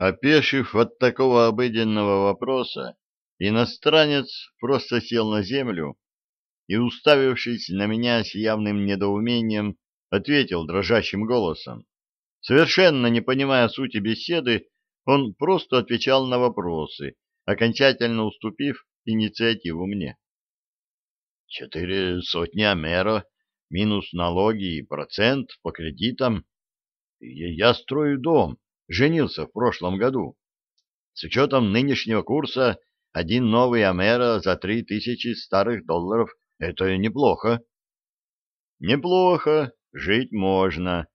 Опешив от такого обыденного вопроса, иностранец просто сел на землю и, уставившись на меня с явным недоумением, ответил дрожащим голосом. Совершенно не понимая сути беседы, он просто отвечал на вопросы, окончательно уступив инициативу мне. «Четыре сотни амеро, минус налоги и процент по кредитам. Я строю дом, женился в прошлом году. С учетом нынешнего курса один новый Амера за три тысячи старых долларов — это неплохо. Неплохо, жить можно.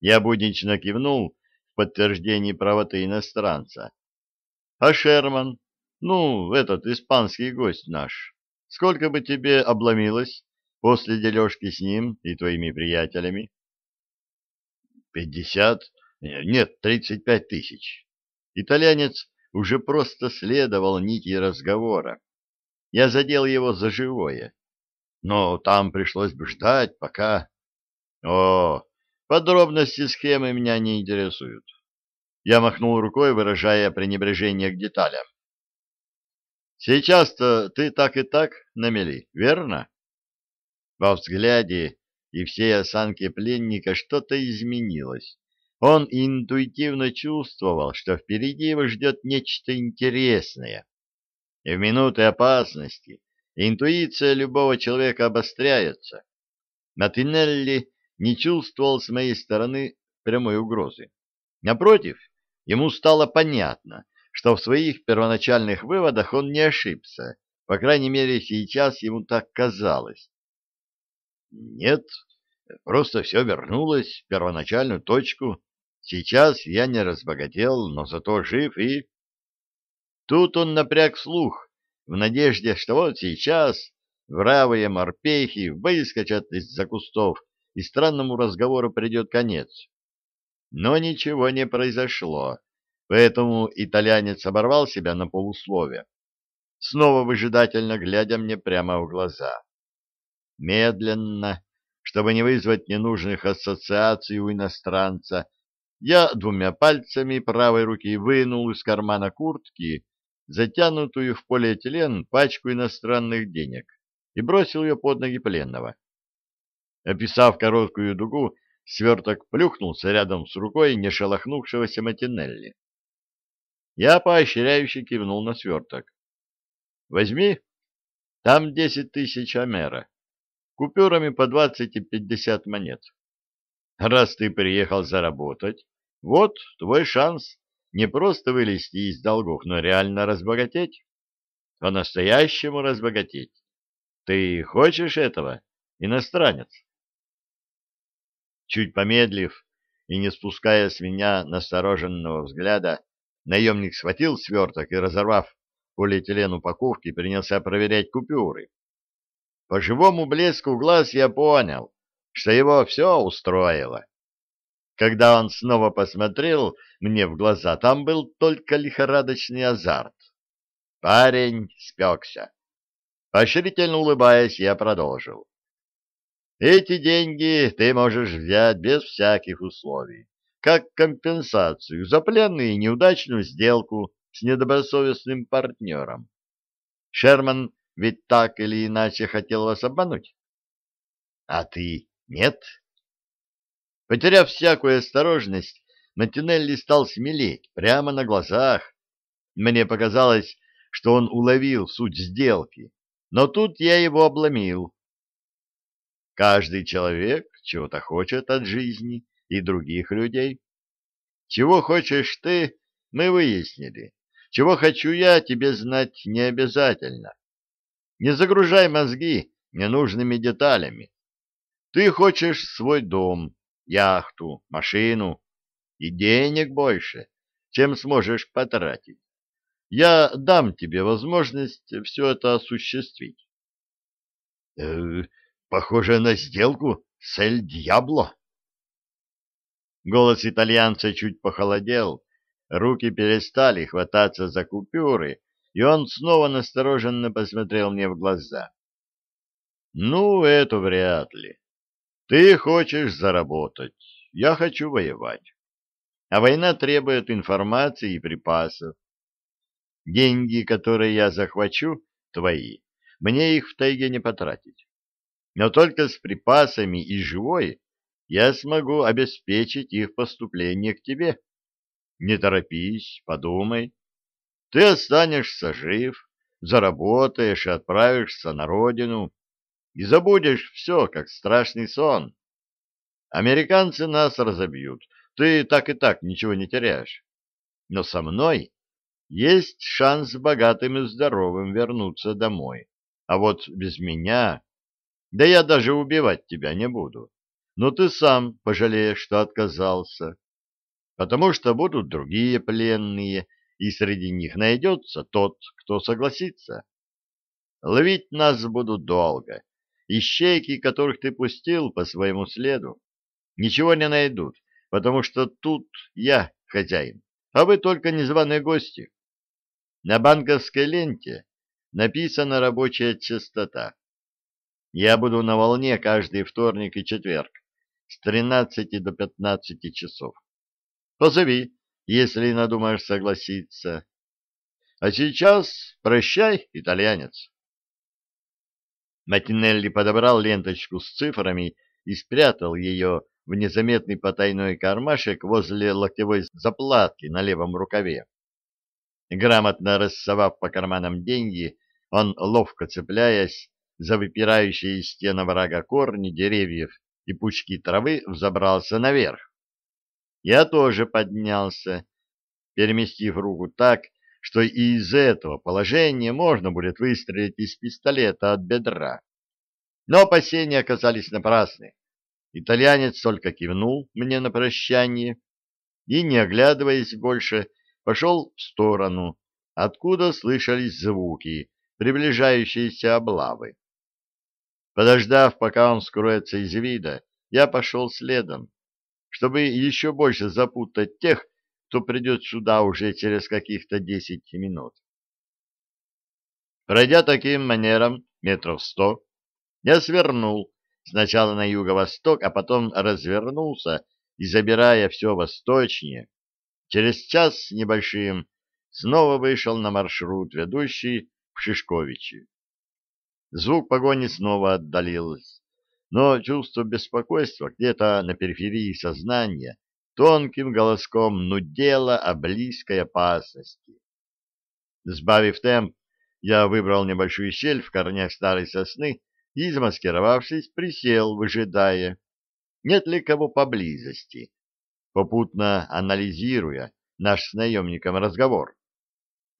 Я буднично кивнул в подтверждении правоты иностранца. А Шерман, ну, этот испанский гость наш, сколько бы тебе обломилось после дележки с ним и твоими приятелями? Пятьдесят нет, тридцать пять тысяч. Итальянец уже просто следовал нити разговора. Я задел его за живое. Но там пришлось бы ждать, пока... О, подробности схемы меня не интересуют. Я махнул рукой, выражая пренебрежение к деталям. Сейчас-то ты так и так на мели, верно? Во взгляде и всей осанке пленника что-то изменилось. Он интуитивно чувствовал, что впереди его ждет нечто интересное. И в минуты опасности интуиция любого человека обостряется. Матинелли не чувствовал с моей стороны прямой угрозы. Напротив, ему стало понятно, что в своих первоначальных выводах он не ошибся, по крайней мере, сейчас ему так казалось. Нет, просто все вернулось в первоначальную точку, Сейчас я не разбогател, но зато жив и... Тут он напряг слух, в надежде, что вот сейчас вравые морпехи выскочат из-за кустов, и странному разговору придет конец. Но ничего не произошло, поэтому итальянец оборвал себя на полуслове, снова выжидательно глядя мне прямо в глаза. Медленно, чтобы не вызвать ненужных ассоциаций у иностранца, я двумя пальцами правой руки вынул из кармана куртки затянутую в полиэтилен пачку иностранных денег и бросил ее под ноги пленного. Описав короткую дугу, сверток плюхнулся рядом с рукой не шелохнувшегося Матинелли. Я поощряюще кивнул на сверток. — Возьми, там десять тысяч амера, купюрами по двадцать и пятьдесят монет. Раз ты приехал заработать, вот твой шанс не просто вылезти из долгов, но реально разбогатеть. По-настоящему разбогатеть. Ты хочешь этого, иностранец? Чуть помедлив и не спуская с меня настороженного взгляда, наемник схватил сверток и, разорвав полиэтилен упаковки, принялся проверять купюры. По живому блеску глаз я понял, что его все устроило. Когда он снова посмотрел мне в глаза, там был только лихорадочный азарт. Парень спекся. Поощрительно улыбаясь, я продолжил. Эти деньги ты можешь взять без всяких условий, как компенсацию за пленную и неудачную сделку с недобросовестным партнером. Шерман ведь так или иначе хотел вас обмануть. А ты нет? Потеряв всякую осторожность, Матинелли стал смелеть прямо на глазах. Мне показалось, что он уловил суть сделки, но тут я его обломил. Каждый человек чего-то хочет от жизни и других людей. Чего хочешь ты, мы выяснили. Чего хочу я, тебе знать не обязательно. Не загружай мозги ненужными деталями. Ты хочешь свой дом, яхту, машину и денег больше, чем сможешь потратить. Я дам тебе возможность все это осуществить. Э, похоже на сделку с Эль Дьябло. Голос итальянца чуть похолодел, руки перестали хвататься за купюры, и он снова настороженно посмотрел мне в глаза. Ну, это вряд ли. Ты хочешь заработать, я хочу воевать. а война требует информации и припасов. Деньги, которые я захвачу, твои, мне их в тайге не потратить. Но только с припасами и живой я смогу обеспечить их поступление к тебе. Не торопись, подумай. Ты останешься жив, заработаешь и отправишься на родину, и забудешь все, как страшный сон. Американцы нас разобьют, ты так и так ничего не теряешь. Но со мной есть шанс богатым и здоровым вернуться домой. А вот без меня... Да я даже убивать тебя не буду. Но ты сам пожалеешь, что отказался. Потому что будут другие пленные, и среди них найдется тот, кто согласится. Ловить нас будут долго. Ищейки, которых ты пустил по своему следу, ничего не найдут, потому что тут я хозяин, а вы только незваные гости. На банковской ленте написана рабочая частота. Я буду на волне каждый вторник и четверг с 13 до 15 часов. Позови, если надумаешь согласиться. А сейчас прощай, итальянец. Матинелли подобрал ленточку с цифрами и спрятал ее в незаметный потайной кармашек возле локтевой заплатки на левом рукаве. Грамотно рассовав по карманам деньги, он, ловко цепляясь за выпирающие из стены врага корни деревьев и пучки травы, взобрался наверх. Я тоже поднялся, переместив руку так, что и из этого положения можно будет выстрелить из пистолета от бедра. Но опасения оказались напрасны. Итальянец только кивнул мне на прощание и, не оглядываясь больше, пошел в сторону, откуда слышались звуки приближающиеся облавы. Подождав, пока он скроется из вида, я пошел следом, чтобы еще больше запутать тех, кто придет сюда уже через каких-то десять минут. Пройдя таким манером метров сто, я свернул сначала на юго-восток, а потом развернулся и, забирая все восточнее, через час с небольшим снова вышел на маршрут, ведущий в Шишковичи. Звук погони снова отдалился, но чувство беспокойства где-то на периферии сознания тонким голоском нудело о близкой опасности. Сбавив темп, я выбрал небольшую щель в корнях старой сосны и, замаскировавшись, присел, выжидая, нет ли кого поблизости, попутно анализируя наш с наемником разговор.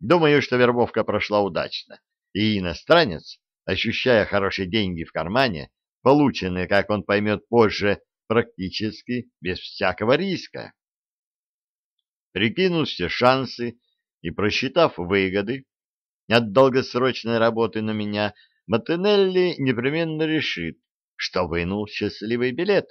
Думаю, что вербовка прошла удачно, и иностранец, ощущая хорошие деньги в кармане, полученные, как он поймет позже, практически без всякого риска. Прикинув все шансы и просчитав выгоды от долгосрочной работы на меня, Матенелли непременно решит, что вынул счастливый билет.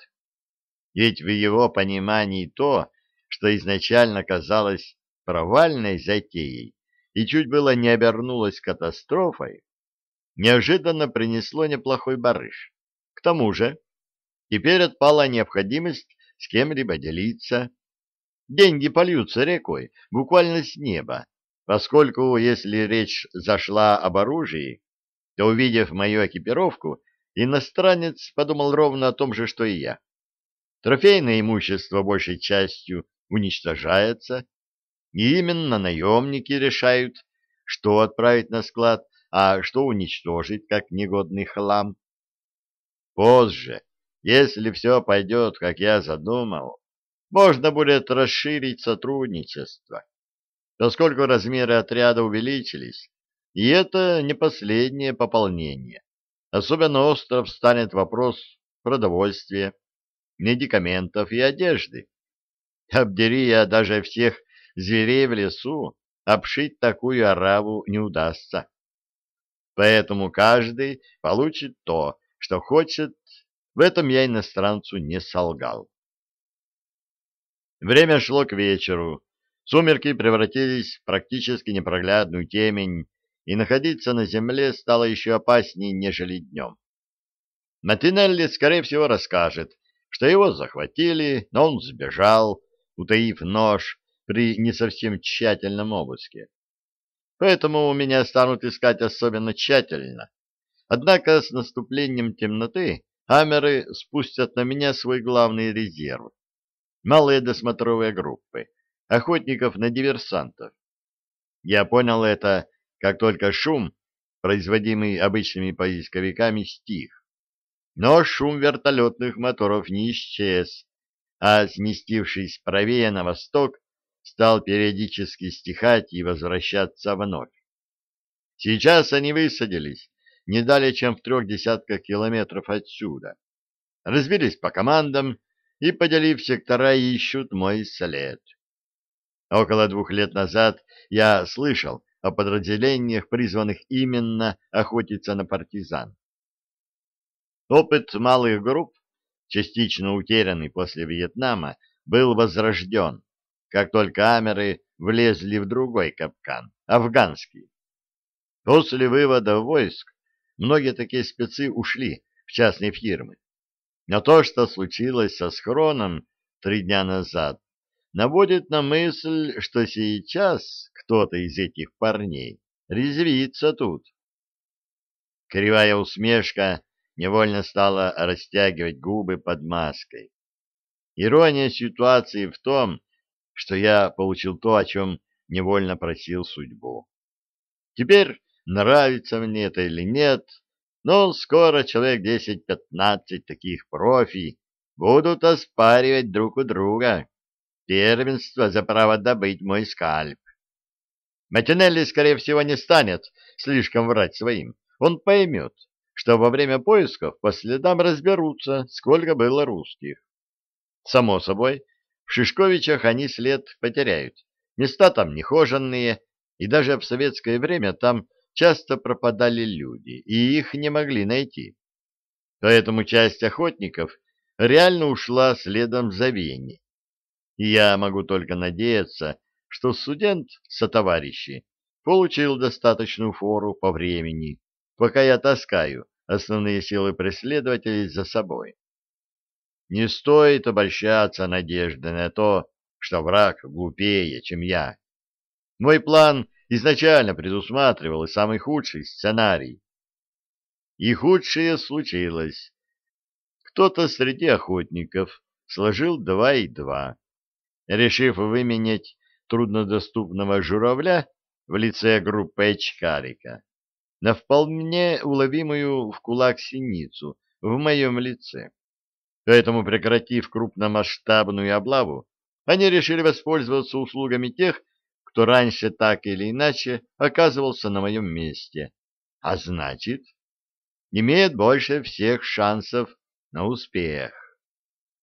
Ведь в его понимании то, что изначально казалось провальной затеей, и чуть было не обернулось катастрофой, неожиданно принесло неплохой барыш. К тому же, теперь отпала необходимость с кем-либо делиться. Деньги польются рекой, буквально с неба, поскольку, если речь зашла об оружии, то, увидев мою экипировку, иностранец подумал ровно о том же, что и я. Трофейное имущество большей частью уничтожается, и именно наемники решают, что отправить на склад, а что уничтожить как негодный хлам. Позже, если все пойдет, как я задумал, можно будет расширить сотрудничество. Поскольку размеры отряда увеличились, и это не последнее пополнение. Особенно остров станет вопрос продовольствия, медикаментов и одежды. Обдери я даже всех зверей в лесу, обшить такую ораву не удастся. Поэтому каждый получит то, что хочет, в этом я иностранцу не солгал. Время шло к вечеру, сумерки превратились в практически непроглядную темень, и находиться на земле стало еще опаснее, нежели днем. Матинелли, скорее всего, расскажет, что его захватили, но он сбежал, утаив нож при не совсем тщательном обыске. Поэтому меня станут искать особенно тщательно. Однако с наступлением темноты Амеры спустят на меня свой главный резерв. Малые досмотровые группы, охотников на диверсантов. Я понял это, как только шум, производимый обычными поисковиками, стих. Но шум вертолетных моторов не исчез, а, сместившись правее на восток, стал периодически стихать и возвращаться вновь. Сейчас они высадились не далее, чем в трех десятках километров отсюда. Разбились по командам и, поделив сектора, ищут мой след. Около двух лет назад я слышал о подразделениях, призванных именно охотиться на партизан. Опыт малых групп, частично утерянный после Вьетнама, был возрожден, как только амеры влезли в другой капкан, афганский. После вывода войск многие такие спецы ушли в частные фирмы. Но то, что случилось со схроном три дня назад, наводит на мысль, что сейчас кто-то из этих парней резвится тут. Кривая усмешка невольно стала растягивать губы под маской. Ирония ситуации в том, что я получил то, о чем невольно просил судьбу. Теперь нравится мне это или нет, но скоро человек 10-15 таких профи будут оспаривать друг у друга первенство за право добыть мой скальп. Матинелли, скорее всего, не станет слишком врать своим. Он поймет, что во время поисков по следам разберутся, сколько было русских. Само собой, в Шишковичах они след потеряют. Места там нехоженные, и даже в советское время там часто пропадали люди, и их не могли найти. Поэтому часть охотников реально ушла следом за Венни. И я могу только надеяться, что студент сотоварищи получил достаточную фору по времени, пока я таскаю основные силы преследователей за собой. Не стоит обольщаться надеждой на то, что враг глупее, чем я. Мой план изначально предусматривал и самый худший сценарий. И худшее случилось. Кто-то среди охотников сложил два и два, решив выменять труднодоступного журавля в лице группы очкарика на вполне уловимую в кулак синицу в моем лице. Поэтому, прекратив крупномасштабную облаву, они решили воспользоваться услугами тех, кто раньше так или иначе оказывался на моем месте, а значит, имеет больше всех шансов на успех.